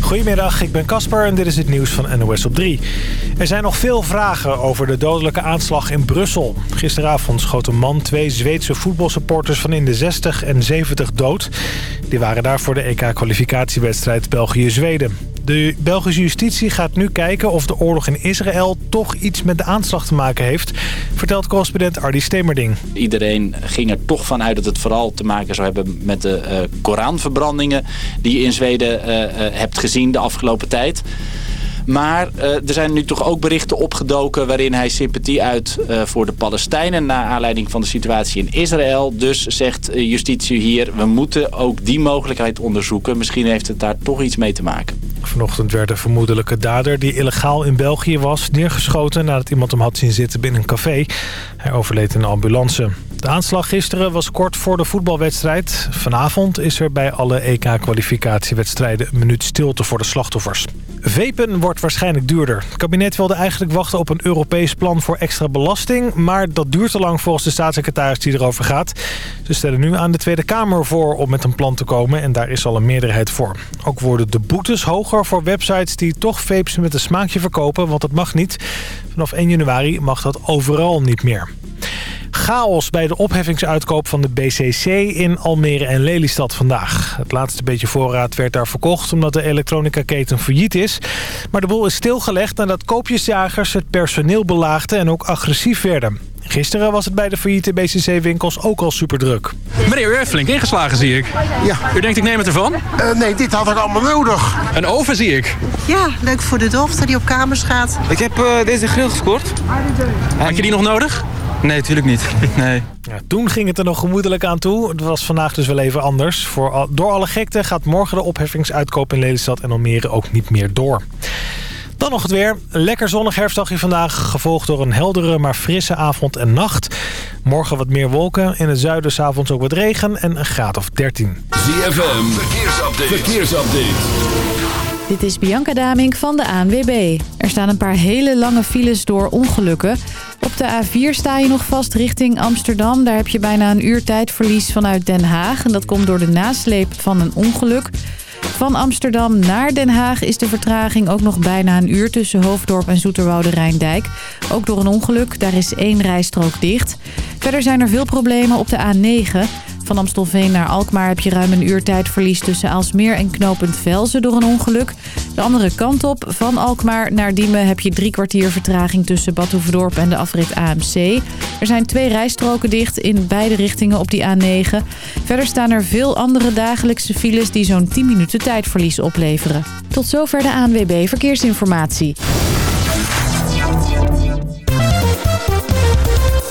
Goedemiddag, ik ben Casper en dit is het nieuws van NOS op 3. Er zijn nog veel vragen over de dodelijke aanslag in Brussel. Gisteravond schoot een man twee Zweedse voetbalsupporters van in de 60 en 70 dood. Die waren daar voor de EK-kwalificatiewedstrijd België-Zweden. De Belgische justitie gaat nu kijken of de oorlog in Israël toch iets met de aanslag te maken heeft, vertelt correspondent Ardi Stemerding. Iedereen ging er toch vanuit dat het vooral te maken zou hebben met de uh, Koranverbrandingen die je in Zweden uh, uh, hebt gezien de afgelopen tijd. Maar uh, er zijn nu toch ook berichten opgedoken waarin hij sympathie uit uh, voor de Palestijnen... na aanleiding van de situatie in Israël. Dus zegt justitie hier, we moeten ook die mogelijkheid onderzoeken. Misschien heeft het daar toch iets mee te maken. Vanochtend werd de vermoedelijke dader die illegaal in België was... neergeschoten nadat iemand hem had zien zitten binnen een café. Hij overleed in een ambulance. De aanslag gisteren was kort voor de voetbalwedstrijd. Vanavond is er bij alle EK-kwalificatiewedstrijden een minuut stilte voor de slachtoffers. Vapen wordt waarschijnlijk duurder. Het kabinet wilde eigenlijk wachten op een Europees plan voor extra belasting... maar dat duurt te lang volgens de staatssecretaris die erover gaat. Ze stellen nu aan de Tweede Kamer voor om met een plan te komen... en daar is al een meerderheid voor. Ook worden de boetes hoger voor websites die toch vapes met een smaakje verkopen... want dat mag niet. Vanaf 1 januari mag dat overal niet meer. Chaos bij de opheffingsuitkoop van de BCC in Almere en Lelystad vandaag. Het laatste beetje voorraad werd daar verkocht omdat de elektronica-keten failliet is. Maar de boel is stilgelegd nadat koopjesjagers het personeel belaagden en ook agressief werden. Gisteren was het bij de failliete BCC-winkels ook al super druk. Meneer, u heeft flink ingeslagen, zie ik. Ja. U denkt, ik neem het ervan? Uh, nee, dit had ik allemaal nodig. Een oven, zie ik. Ja, leuk voor de dochter die op kamers gaat. Ik heb uh, deze grill gescoord. Had je die nog nodig? Nee, natuurlijk niet. Nee. Ja, toen ging het er nog gemoedelijk aan toe. Het was vandaag dus wel even anders. Voor, door alle gekte gaat morgen de opheffingsuitkoop in Lelystad en Almere ook niet meer door. Dan nog het weer. Lekker zonnig herfstdagje vandaag. Gevolgd door een heldere maar frisse avond en nacht. Morgen wat meer wolken. In het zuiden s'avonds ook wat regen en een graad of 13. ZFM. Verkeersupdate. Verkeersupdate. Dit is Bianca Damink van de ANWB. Er staan een paar hele lange files door ongelukken. Op de A4 sta je nog vast richting Amsterdam. Daar heb je bijna een uur tijdverlies vanuit Den Haag. En dat komt door de nasleep van een ongeluk. Van Amsterdam naar Den Haag is de vertraging ook nog bijna een uur... tussen Hoofddorp en Zoeterwoude Rijndijk. Ook door een ongeluk, daar is één rijstrook dicht. Verder zijn er veel problemen op de A9... Van Amstelveen naar Alkmaar heb je ruim een uur tijdverlies tussen Aalsmeer en knooppunt Velzen door een ongeluk. De andere kant op, van Alkmaar naar Diemen heb je drie kwartier vertraging tussen Badhoevedorp en de afrit AMC. Er zijn twee rijstroken dicht in beide richtingen op die A9. Verder staan er veel andere dagelijkse files die zo'n 10 minuten tijdverlies opleveren. Tot zover de ANWB Verkeersinformatie.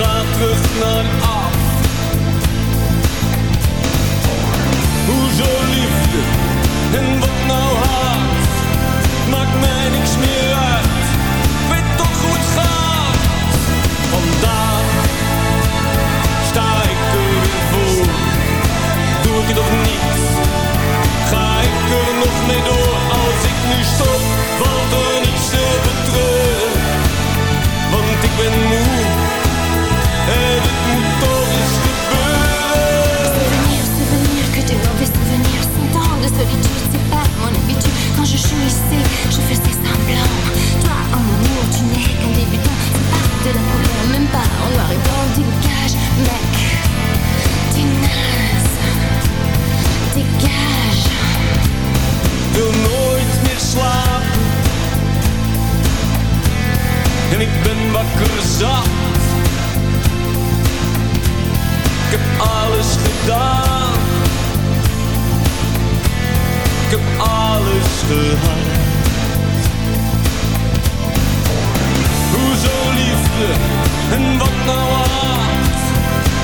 Ik ga terug naar af. Hoezo liefde en wat nou haat? Maakt mij niks meer uit. Weet toch hoe het gaat. Vandaag sta ik er weer voor. Doe ik het of niet? Ga ik er nog mee door? Als ik nu stop, valt er wakker zat. Ik heb alles gedaan. Ik heb alles gehad. Hoezo liefde en wat nou haat?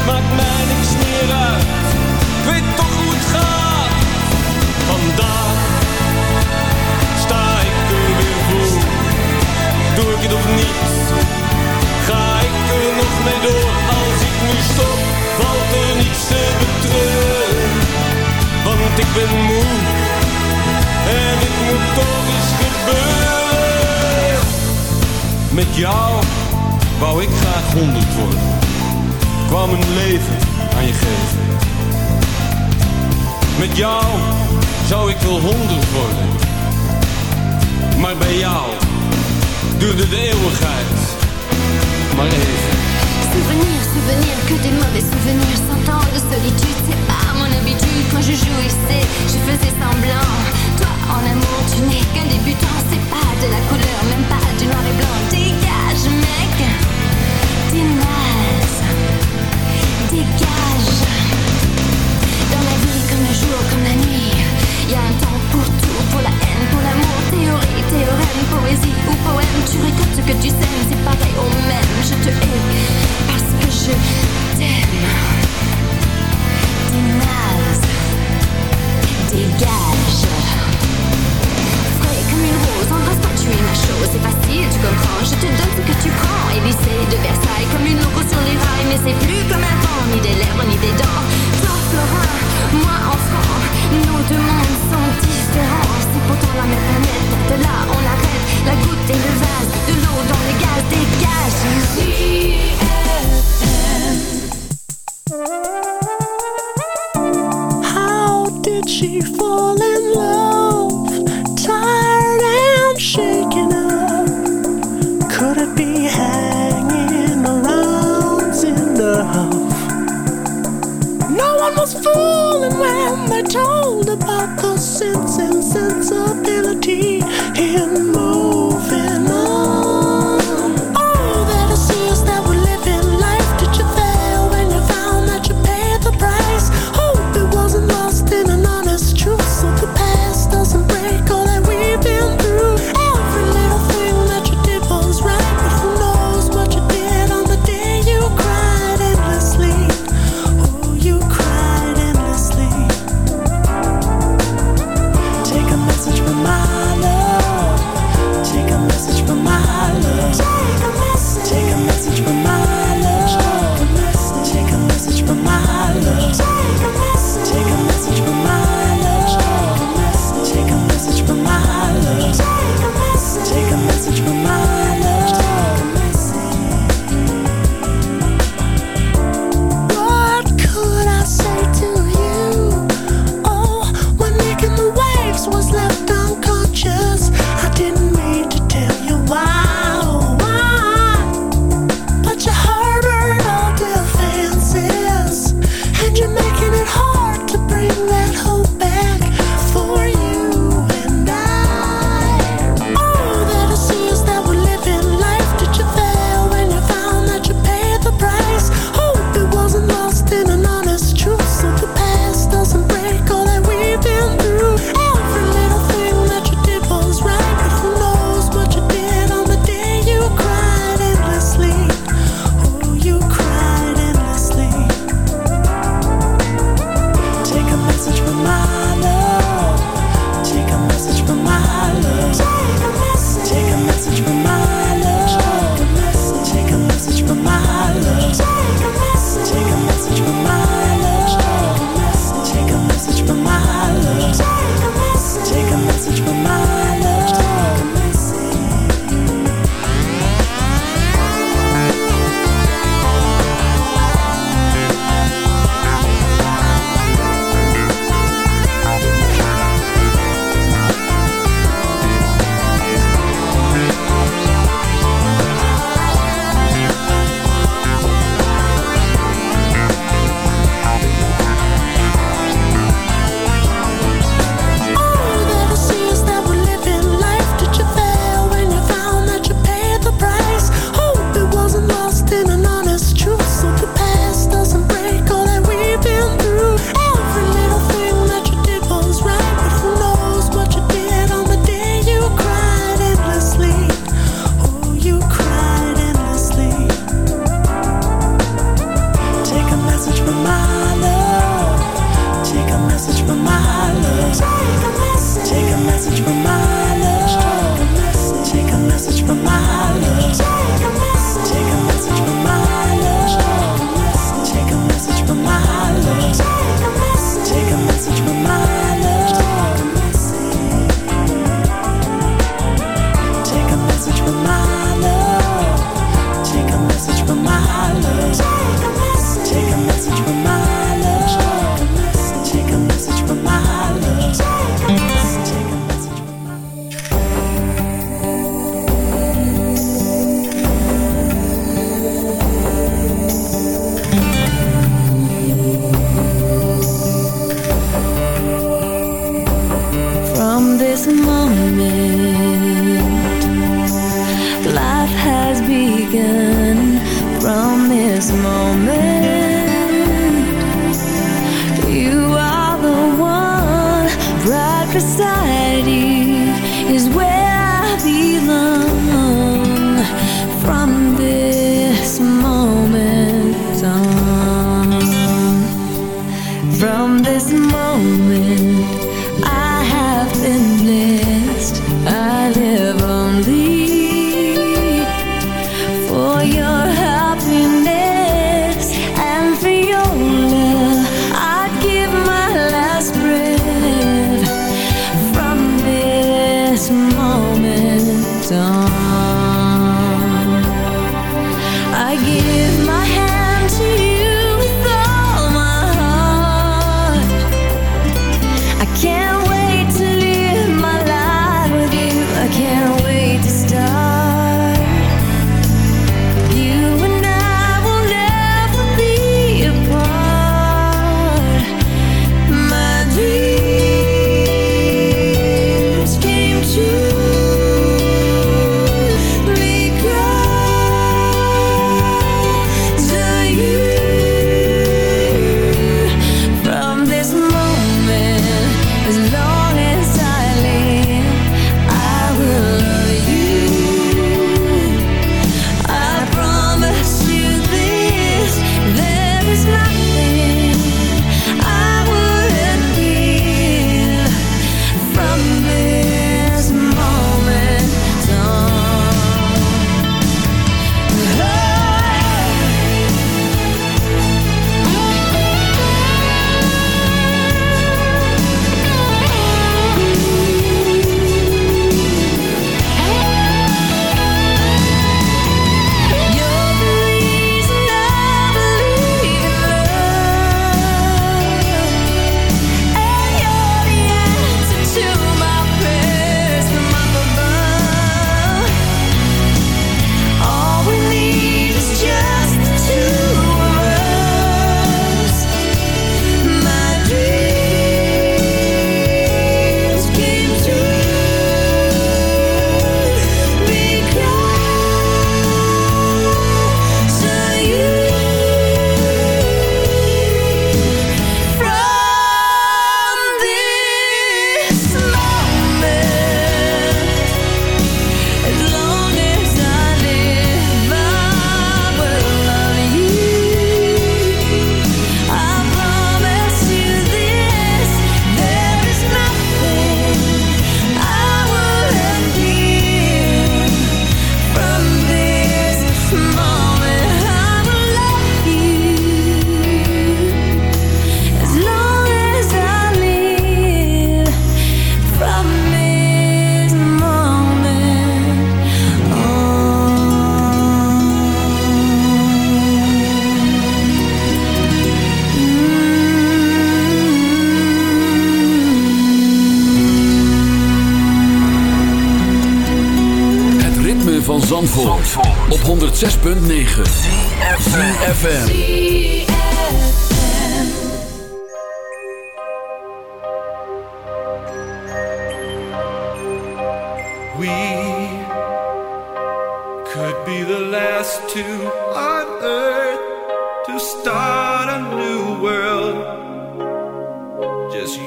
Maakt mij niks meer uit. Ik weet toch hoe het gaat. Vandaag sta ik er weer voor. Doe ik het of niet? Ik mee door? Als ik nu stop, valt er niets te betreuren. Want ik ben moe en het moet toch eens gebeuren. Met jou wou ik graag honderd worden. Kwam een leven aan je geven. Met jou zou ik wel honderd worden. Maar bij jou duurde de eeuwigheid maar even. Souvenir, souvenir, que des mauvais souvenirs. Cent ans de solitude, c'est pas mon habitude. Quand je jouissais, je faisais semblant. Toi, en amour, tu n'es qu'un débutant. C'est pas de la couleur, même pas du noir et blanc. Dégage, mec, t'es théorème, poésie ou poème, tu récoltes ce que tu sèmes, c'est pareil au même. Je te hais parce que je t'aime. Dénase, dégage. Frais comme une rose, embrasse-moi, tu es ma chose, c'est facile, tu comprends. Je te donne ce que tu prends. Élysée de Versailles, comme une loco sur les rails, mais c'est plus comme avant, ni des lèvres, ni des dents. Toi, Florin, moi, enfant, nos deux mondes sont différents Là on l'arrête La goutte et le vase, de l'eau dans gaz Dégage How did she fall in love? Tired and shaken up Could it be hanging around enough? No one was fooling when they told countryside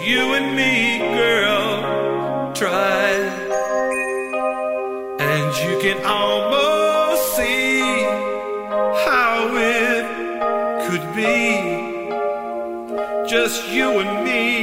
you and me, girl, try. And you can almost see how it could be just you and me.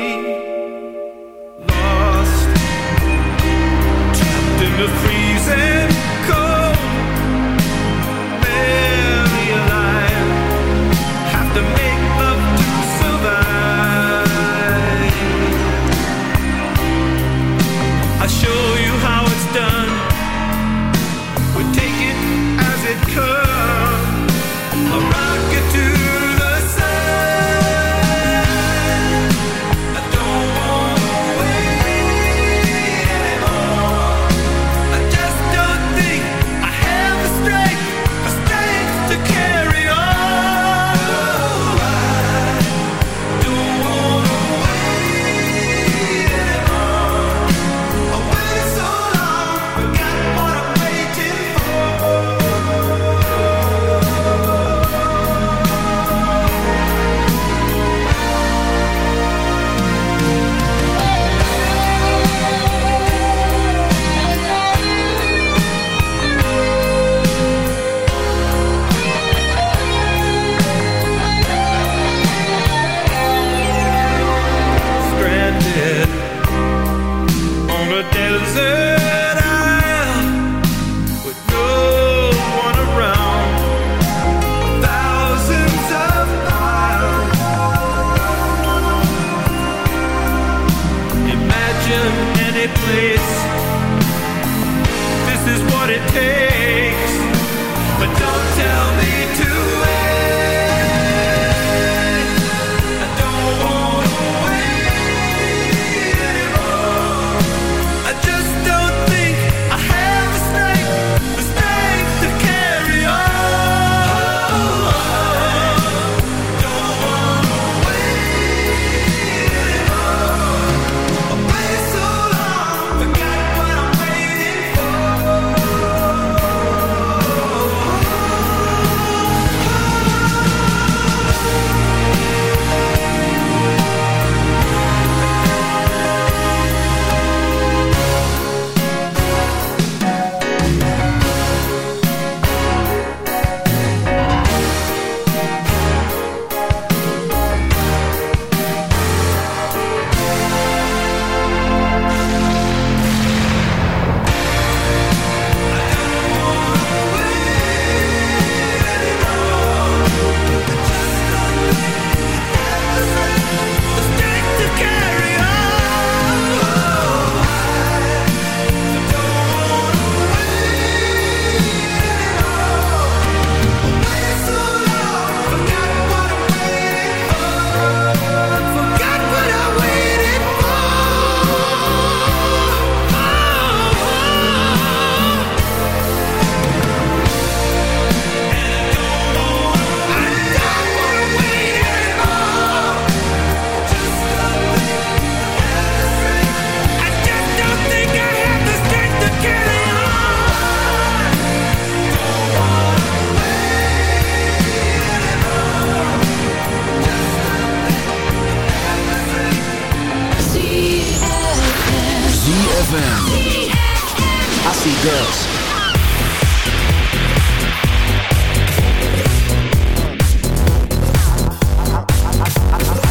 I see girls.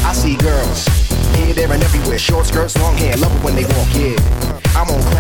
I see girls, here, there, and everywhere. Short skirts, long hair, love it when they walk, yeah.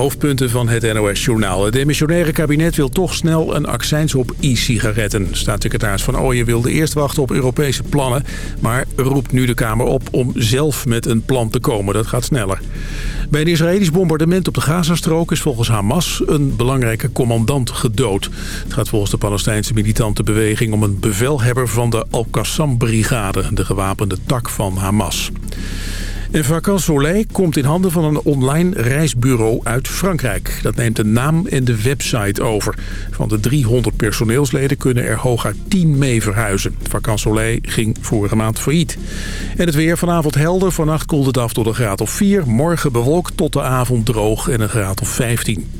Hoofdpunten van het NOS-journaal. Het demissionaire kabinet wil toch snel een accijns op e-sigaretten. Staatssecretaris Van Ooyen wilde eerst wachten op Europese plannen... maar roept nu de Kamer op om zelf met een plan te komen. Dat gaat sneller. Bij een Israëlisch bombardement op de Gazastrook... is volgens Hamas een belangrijke commandant gedood. Het gaat volgens de Palestijnse militante beweging... om een bevelhebber van de Al-Qassam-brigade... de gewapende tak van Hamas. Vacances Soleil komt in handen van een online reisbureau uit Frankrijk. Dat neemt de naam en de website over. Van de 300 personeelsleden kunnen er hooguit 10 mee verhuizen. Vacances Soleil ging vorige maand failliet. En het weer vanavond helder. Vannacht koelt het af tot een graad of 4. Morgen bewolkt tot de avond droog en een graad of 15.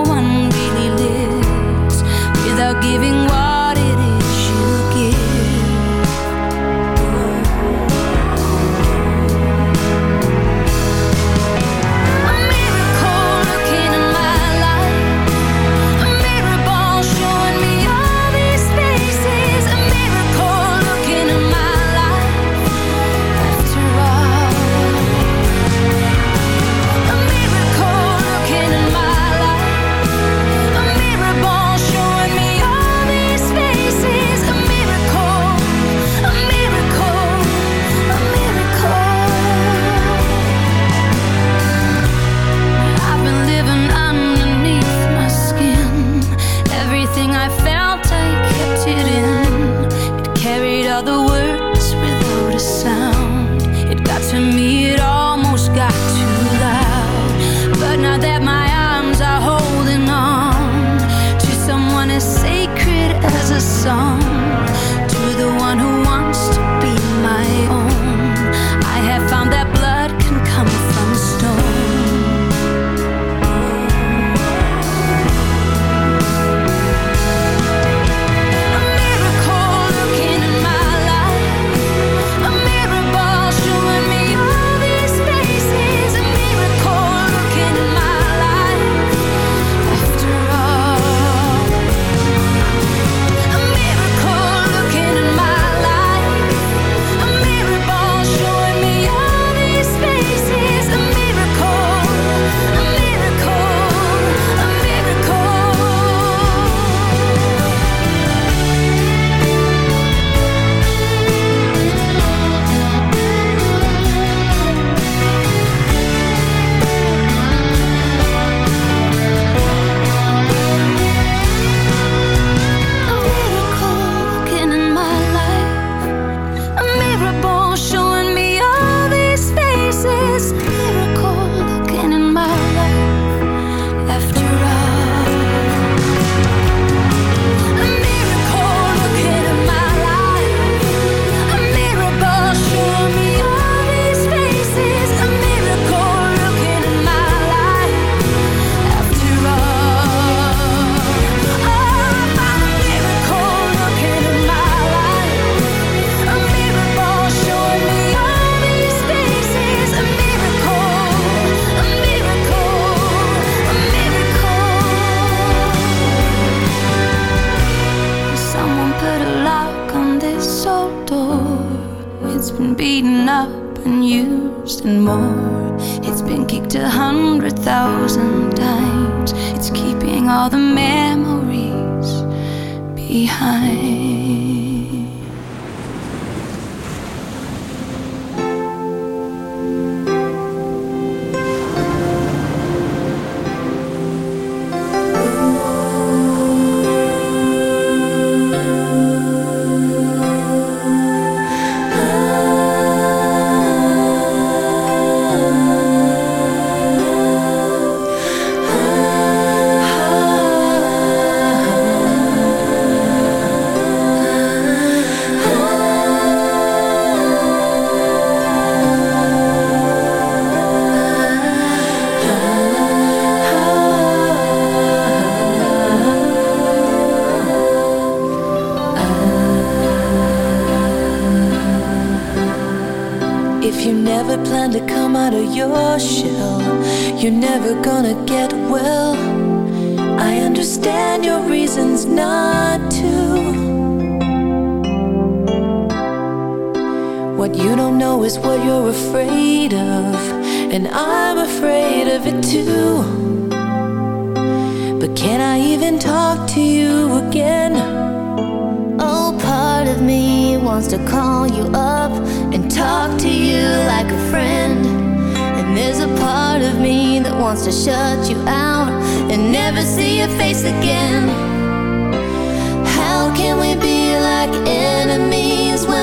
What you don't know is what you're afraid of, and I'm afraid of it too. But can I even talk to you again? Oh, part of me wants to call you up and talk to you like a friend. And there's a part of me that wants to shut you out and never see your face again. How can we be like enemies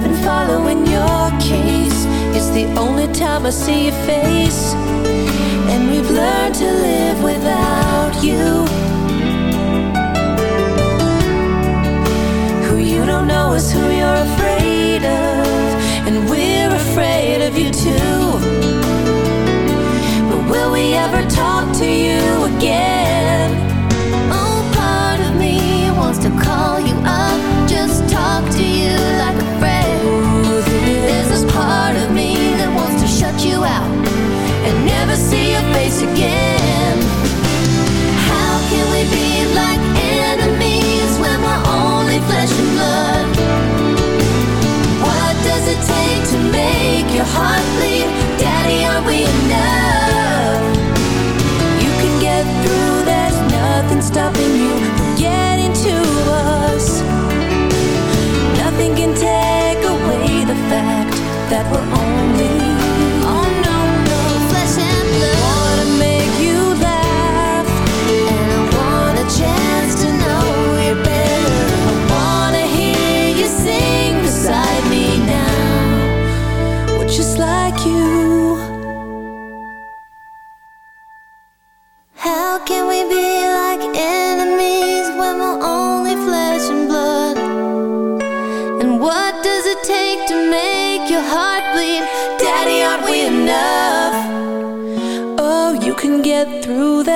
I've been following your case. It's the only time I see your face. And we've learned to live without you. Who you don't know is who you're afraid of. And we're afraid of you too. But will we ever talk to you again? Oh, part of me wants to call you up, just talk to you like part of me that wants to shut you out and never see your face again. How can we be like enemies when we're only flesh and blood? What does it take to make your heart that will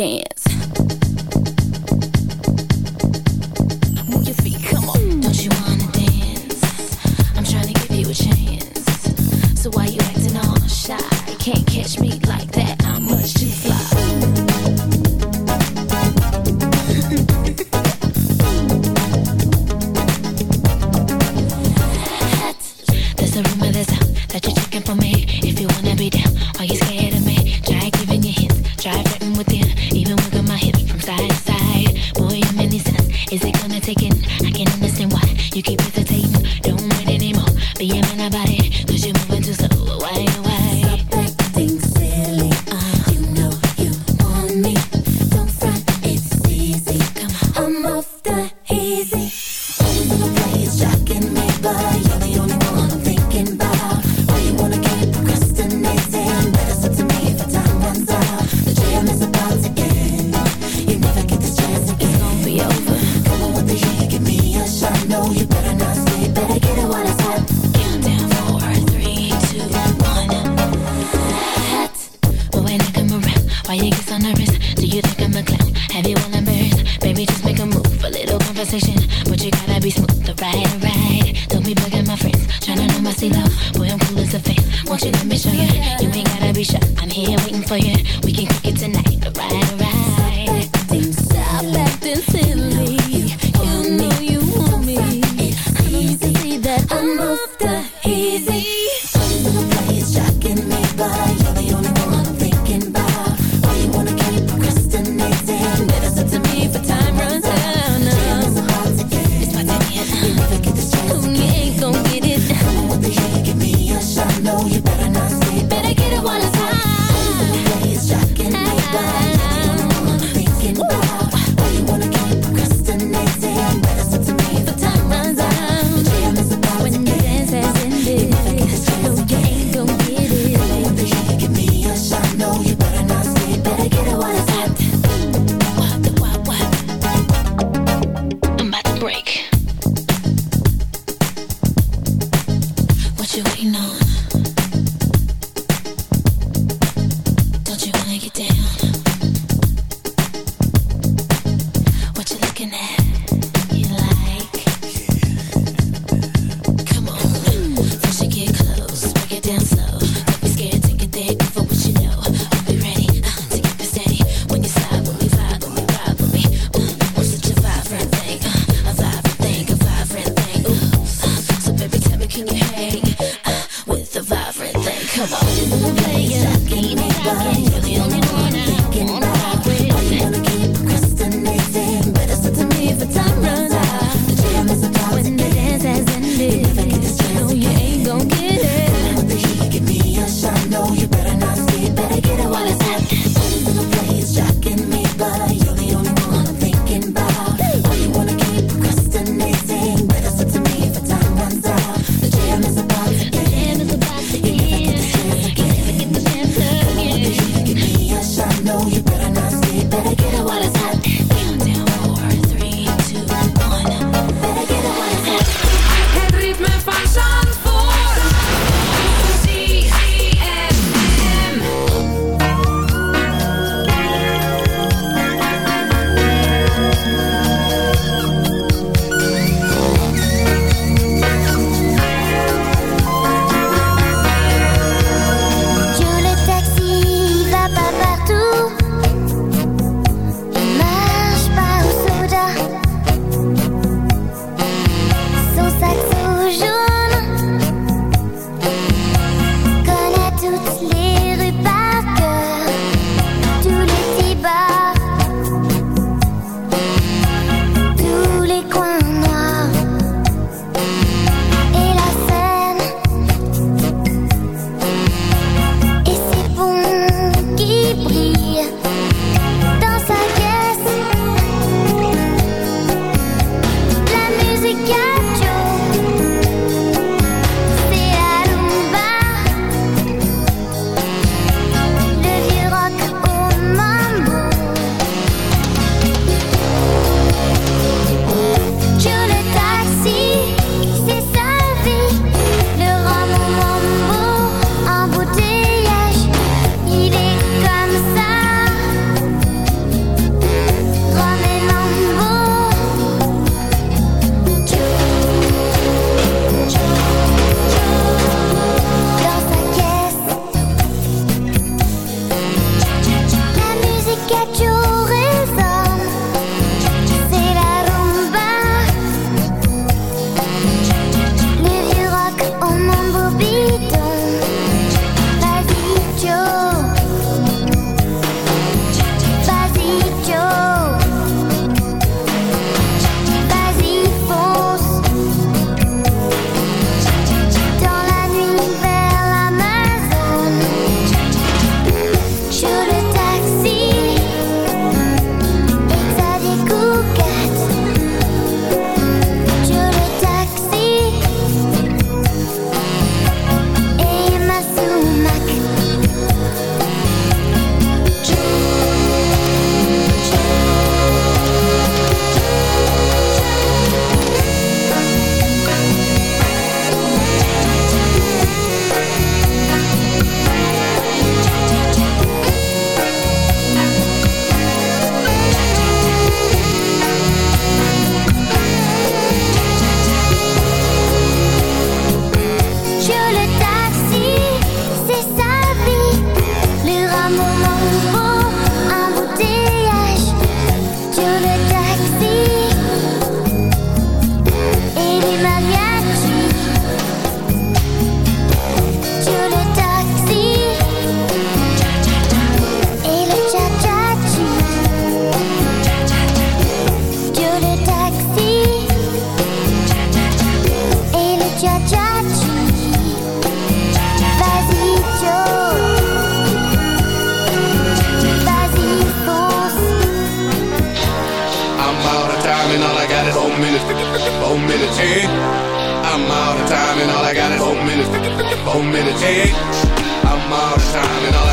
Dance. mob time and all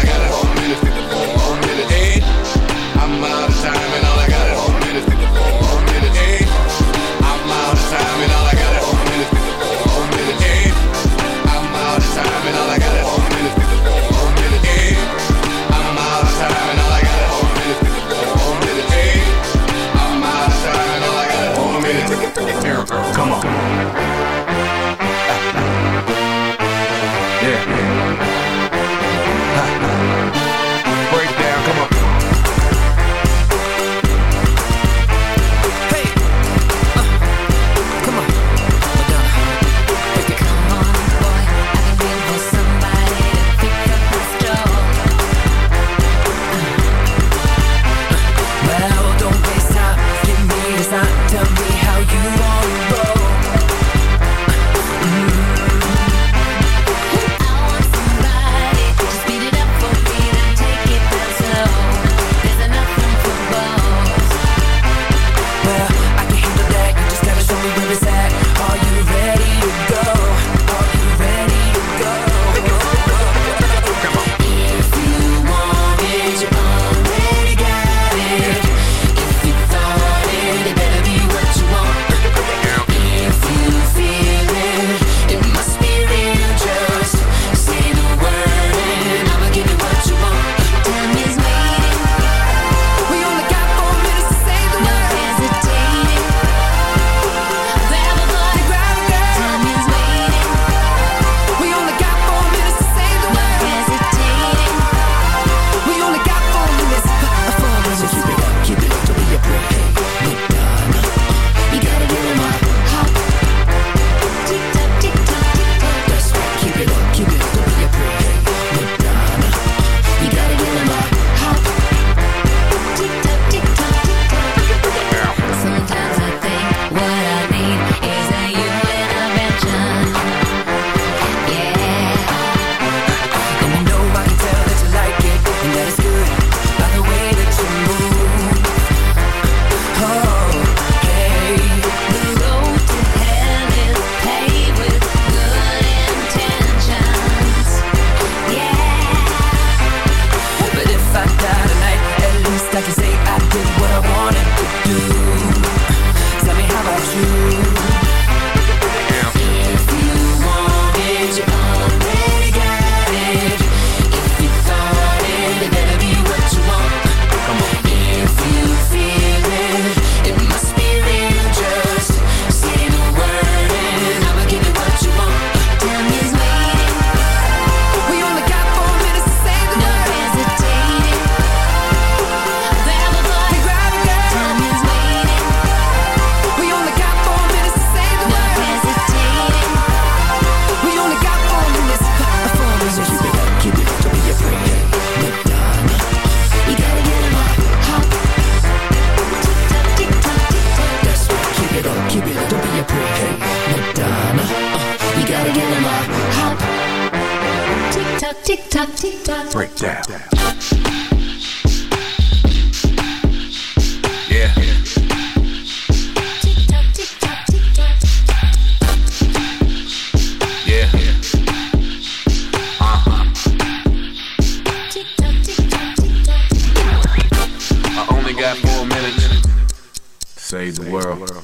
world.